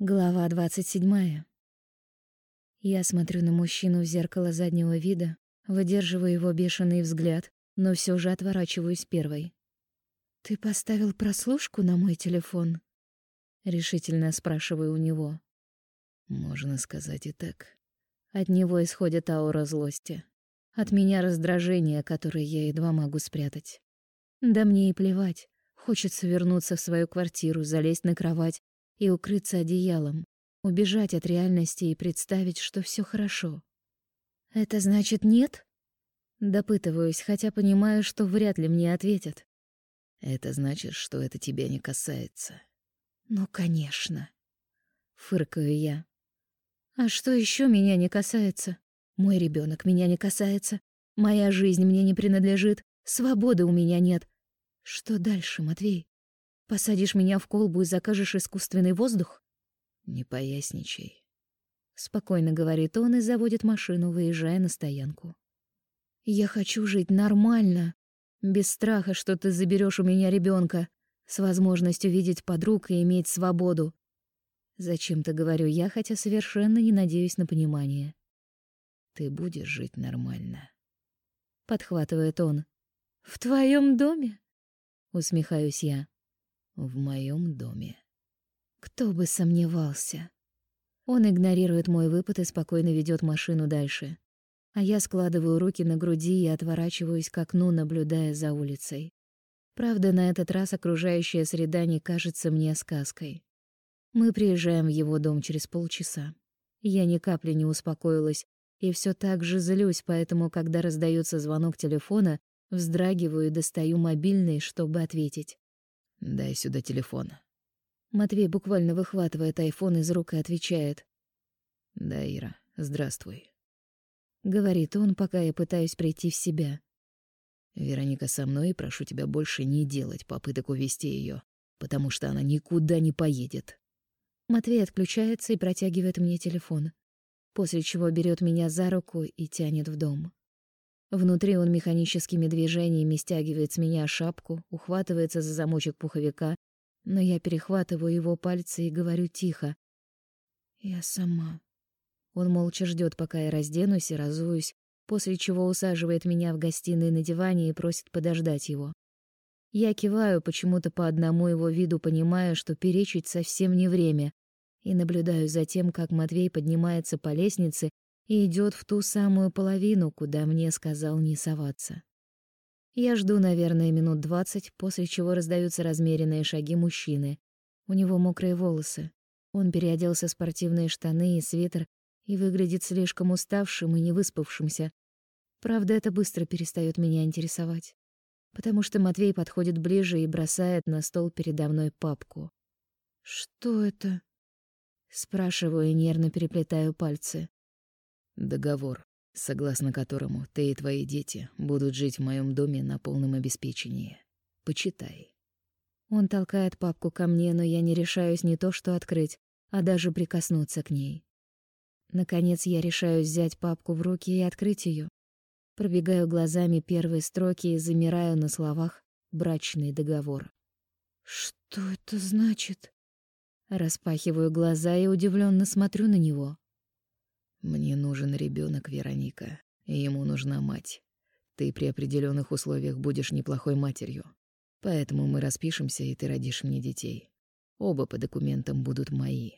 Глава двадцать седьмая. Я смотрю на мужчину в зеркало заднего вида, выдерживаю его бешеный взгляд, но все же отворачиваюсь первой. «Ты поставил прослушку на мой телефон?» Решительно спрашиваю у него. «Можно сказать и так». От него исходит аура злости. От меня раздражение, которое я едва могу спрятать. Да мне и плевать. Хочется вернуться в свою квартиру, залезть на кровать и укрыться одеялом, убежать от реальности и представить, что все хорошо. «Это значит нет?» Допытываюсь, хотя понимаю, что вряд ли мне ответят. «Это значит, что это тебя не касается». «Ну, конечно». Фыркаю я. «А что еще меня не касается? Мой ребенок меня не касается. Моя жизнь мне не принадлежит. Свободы у меня нет. Что дальше, Матвей? Посадишь меня в колбу и закажешь искусственный воздух? Не поясничай. Спокойно говорит он и заводит машину, выезжая на стоянку. Я хочу жить нормально, без страха, что ты заберешь у меня ребенка, с возможностью видеть подруг и иметь свободу. Зачем-то говорю я, хотя совершенно не надеюсь на понимание. Ты будешь жить нормально. Подхватывает он. В твоем доме? Усмехаюсь я в моем доме. Кто бы сомневался. Он игнорирует мой выпад и спокойно ведет машину дальше. А я складываю руки на груди и отворачиваюсь к окну, наблюдая за улицей. Правда, на этот раз окружающая среда не кажется мне сказкой. Мы приезжаем в его дом через полчаса. Я ни капли не успокоилась и все так же злюсь, поэтому, когда раздается звонок телефона, вздрагиваю и достаю мобильный, чтобы ответить. Дай сюда телефон. Матвей буквально выхватывает айфон из рук и отвечает. Да, Ира, здравствуй. Говорит он, пока я пытаюсь прийти в себя. Вероника со мной, и прошу тебя больше не делать попыток увести ее, потому что она никуда не поедет. Матвей отключается и протягивает мне телефон, после чего берет меня за руку и тянет в дом. Внутри он механическими движениями стягивает с меня шапку, ухватывается за замочек пуховика, но я перехватываю его пальцы и говорю тихо. «Я сама». Он молча ждет, пока я разденусь и разуюсь, после чего усаживает меня в гостиной на диване и просит подождать его. Я киваю, почему-то по одному его виду понимая, что перечить совсем не время, и наблюдаю за тем, как Матвей поднимается по лестнице и идет в ту самую половину, куда мне сказал не соваться. Я жду, наверное, минут двадцать, после чего раздаются размеренные шаги мужчины. У него мокрые волосы. Он переоделся в спортивные штаны и свитер и выглядит слишком уставшим и невыспавшимся. Правда, это быстро перестает меня интересовать, потому что Матвей подходит ближе и бросает на стол передо мной папку. «Что это?» Спрашиваю и нервно переплетаю пальцы. Договор, согласно которому ты и твои дети будут жить в моем доме на полном обеспечении. Почитай. Он толкает папку ко мне, но я не решаюсь не то что открыть, а даже прикоснуться к ней. Наконец я решаюсь взять папку в руки и открыть ее. Пробегаю глазами первые строки и замираю на словах «брачный договор». «Что это значит?» Распахиваю глаза и удивленно смотрю на него. Мне нужен ребенок, Вероника, ему нужна мать. Ты при определенных условиях будешь неплохой матерью. Поэтому мы распишемся, и ты родишь мне детей. Оба по документам будут мои.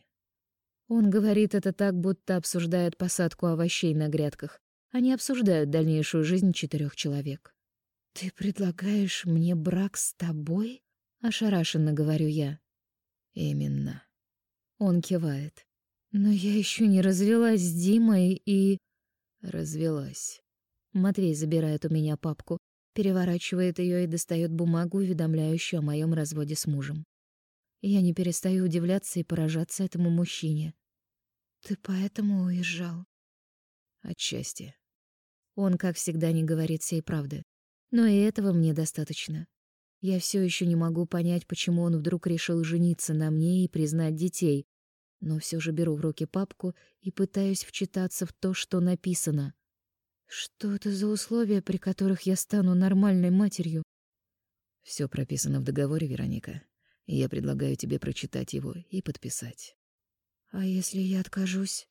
Он говорит это так, будто обсуждает посадку овощей на грядках. Они обсуждают дальнейшую жизнь четырех человек. «Ты предлагаешь мне брак с тобой?» — ошарашенно говорю я. «Именно». Он кивает. Но я еще не развелась с Димой и... Развелась. Матвей забирает у меня папку, переворачивает ее и достает бумагу, уведомляющую о моем разводе с мужем. Я не перестаю удивляться и поражаться этому мужчине. Ты поэтому уезжал? Отчасти. Он, как всегда, не говорит всей правды. Но и этого мне достаточно. Я все еще не могу понять, почему он вдруг решил жениться на мне и признать детей, но все же беру в руки папку и пытаюсь вчитаться в то, что написано. Что это за условия, при которых я стану нормальной матерью? Все прописано в договоре, Вероника. Я предлагаю тебе прочитать его и подписать. А если я откажусь?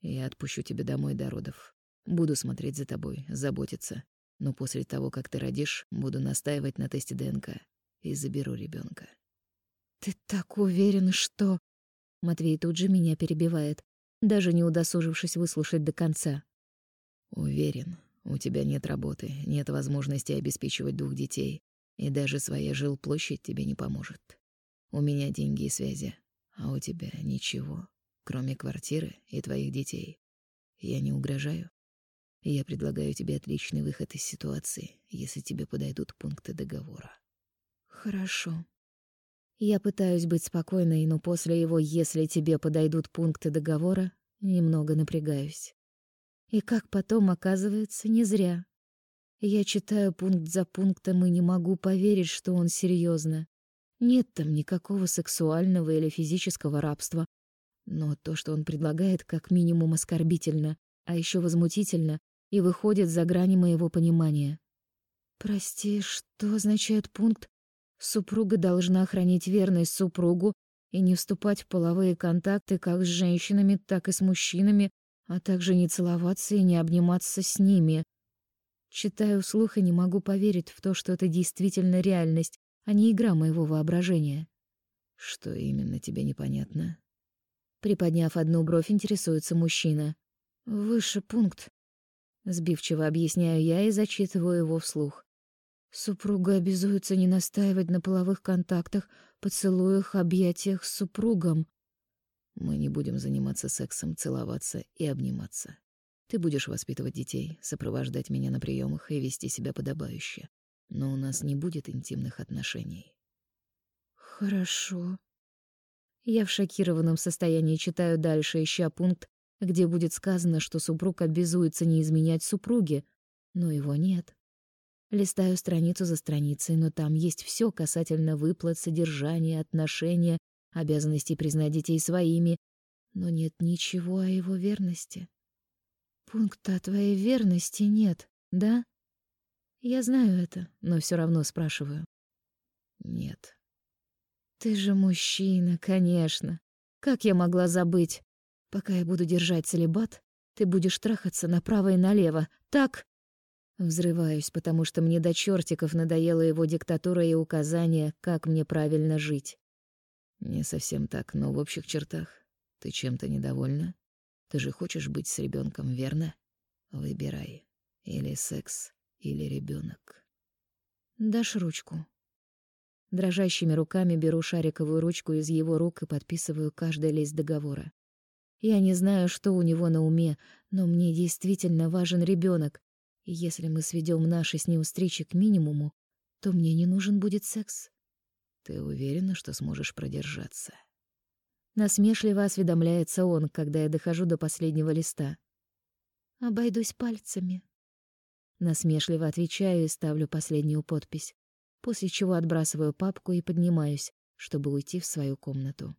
Я отпущу тебя домой до родов. Буду смотреть за тобой, заботиться. Но после того, как ты родишь, буду настаивать на тесте ДНК и заберу ребенка. Ты так уверен, что... Матвей тут же меня перебивает, даже не удосужившись выслушать до конца. Уверен, у тебя нет работы, нет возможности обеспечивать двух детей, и даже своя жилплощадь тебе не поможет. У меня деньги и связи, а у тебя ничего, кроме квартиры и твоих детей. Я не угрожаю. Я предлагаю тебе отличный выход из ситуации, если тебе подойдут пункты договора. Хорошо. Я пытаюсь быть спокойной, но после его «если тебе подойдут пункты договора» немного напрягаюсь. И как потом оказывается, не зря. Я читаю пункт за пунктом и не могу поверить, что он серьезно. Нет там никакого сексуального или физического рабства. Но то, что он предлагает, как минимум оскорбительно, а еще возмутительно и выходит за грани моего понимания. Прости, что означает пункт «Супруга должна хранить верность супругу и не вступать в половые контакты как с женщинами, так и с мужчинами, а также не целоваться и не обниматься с ними». Читаю вслух и не могу поверить в то, что это действительно реальность, а не игра моего воображения. Что именно тебе непонятно? Приподняв одну бровь, интересуется мужчина. Выше пункт. Сбивчиво объясняю я и зачитываю его вслух. Супруга обязуется не настаивать на половых контактах, поцелуях, объятиях с супругом. Мы не будем заниматься сексом, целоваться и обниматься. Ты будешь воспитывать детей, сопровождать меня на приемах и вести себя подобающе. Но у нас не будет интимных отношений. Хорошо. Я в шокированном состоянии читаю дальше, ища пункт, где будет сказано, что супруг обязуется не изменять супруге, но его нет. Листаю страницу за страницей, но там есть все касательно выплат, содержания, отношения, обязанностей признать детей своими, но нет ничего о его верности. Пункта твоей верности нет, да? Я знаю это, но все равно спрашиваю. Нет. Ты же мужчина, конечно. Как я могла забыть? Пока я буду держать целебат, ты будешь трахаться направо и налево. Так? Взрываюсь, потому что мне до чертиков надоела его диктатура и указания, как мне правильно жить. Не совсем так, но в общих чертах. Ты чем-то недовольна? Ты же хочешь быть с ребенком, верно? Выбирай. Или секс, или ребенок. Дашь ручку. Дрожащими руками беру шариковую ручку из его рук и подписываю каждый лист договора. Я не знаю, что у него на уме, но мне действительно важен ребенок. Если мы сведем наши с ним встречи к минимуму, то мне не нужен будет секс. Ты уверена, что сможешь продержаться? Насмешливо осведомляется он, когда я дохожу до последнего листа. Обойдусь пальцами. Насмешливо отвечаю и ставлю последнюю подпись, после чего отбрасываю папку и поднимаюсь, чтобы уйти в свою комнату.